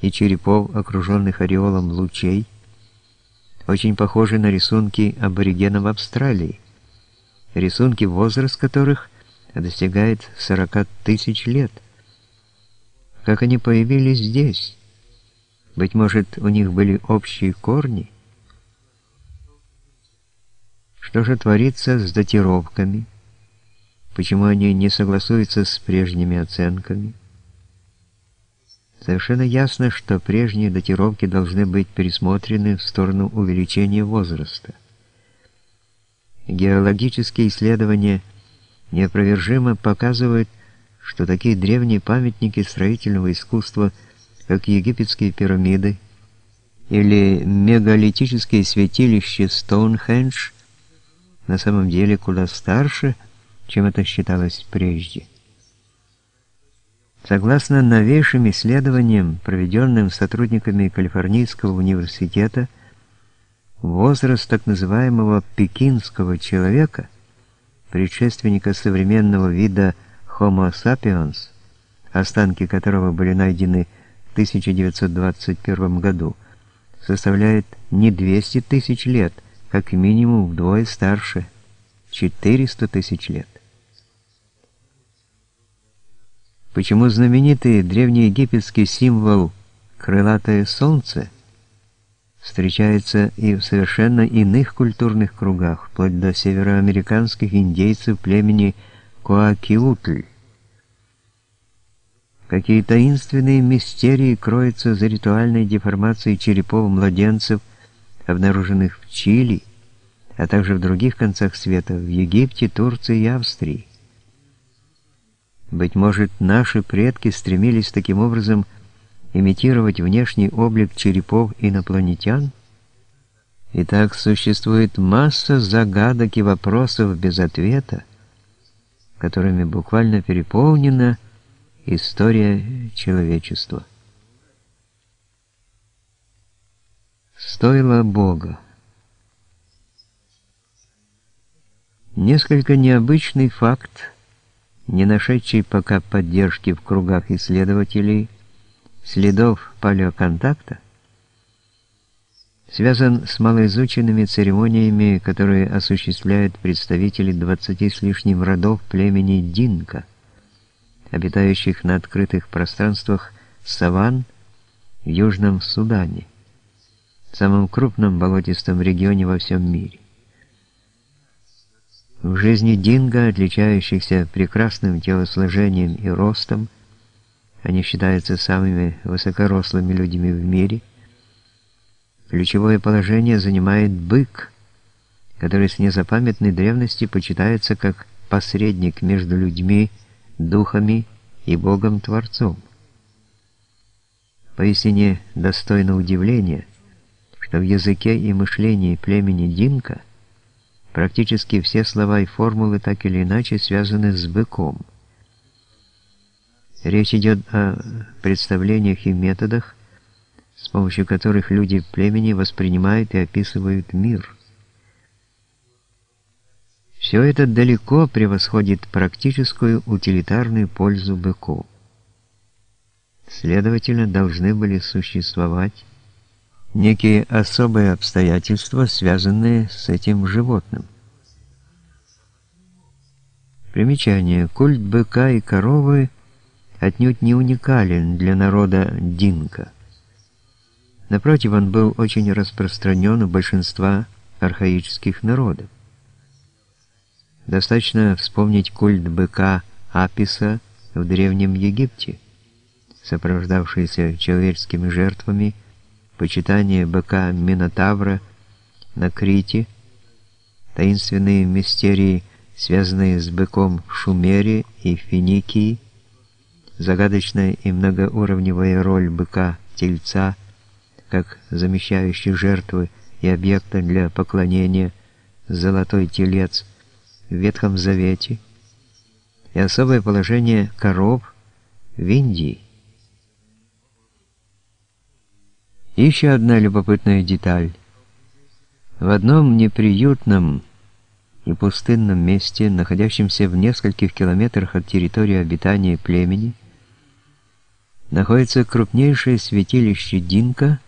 и черепов, окруженных ореолом лучей, очень похожи на рисунки аборигенов Австралии, рисунки, возраст которых достигает 40 тысяч лет. Как они появились здесь? Быть может, у них были общие корни? Что же творится с датировками? Почему они не согласуются с прежними оценками? Совершенно ясно, что прежние датировки должны быть пересмотрены в сторону увеличения возраста. Геологические исследования неопровержимо показывают, что такие древние памятники строительного искусства, как египетские пирамиды или мегалитические святилища Стоунхендж, на самом деле куда старше, чем это считалось прежде. Согласно новейшим исследованиям, проведенным сотрудниками Калифорнийского университета, возраст так называемого пекинского человека, предшественника современного вида Homo sapiens, останки которого были найдены в 1921 году, составляет не 200 тысяч лет, как минимум вдвое старше, 400 тысяч лет. Почему знаменитый древнеегипетский символ «крылатое солнце» встречается и в совершенно иных культурных кругах, вплоть до североамериканских индейцев племени Коакиутль? Какие таинственные мистерии кроются за ритуальной деформацией черепов младенцев, обнаруженных в Чили, а также в других концах света, в Египте, Турции и Австрии. Быть может, наши предки стремились таким образом имитировать внешний облик черепов инопланетян? Итак, существует масса загадок и вопросов без ответа, которыми буквально переполнена история человечества. Стоило Бога. Несколько необычный факт – не нашедший пока поддержки в кругах исследователей следов палеоконтакта, связан с малоизученными церемониями, которые осуществляют представители двадцати с лишним родов племени Динка, обитающих на открытых пространствах саван в Южном Судане, самом крупном болотистом регионе во всем мире. В жизни динго, отличающихся прекрасным телосложением и ростом, они считаются самыми высокорослыми людьми в мире. Ключевое положение занимает бык, который с незапамятной древности почитается как посредник между людьми, духами и Богом-творцом. Поистине достойно удивления, что в языке и мышлении племени Динка Практически все слова и формулы так или иначе связаны с быком. Речь идет о представлениях и методах, с помощью которых люди племени воспринимают и описывают мир. Все это далеко превосходит практическую утилитарную пользу быков. Следовательно, должны были существовать некие особые обстоятельства, связанные с этим животным. Примечание. Культ быка и коровы отнюдь не уникален для народа Динка. Напротив, он был очень распространен у большинства архаических народов. Достаточно вспомнить культ быка Аписа в Древнем Египте, сопровождавшийся человеческими жертвами, почитание быка Минотавра на Крите, таинственные мистерии, связанные с быком в Шумере и Финикии, загадочная и многоуровневая роль быка-тельца, как замещающий жертвы и объекта для поклонения, золотой телец в Ветхом Завете, и особое положение коров в Индии. Еще одна любопытная деталь. В одном неприютном и пустынном месте, находящемся в нескольких километрах от территории обитания племени, находится крупнейшее святилище Динка –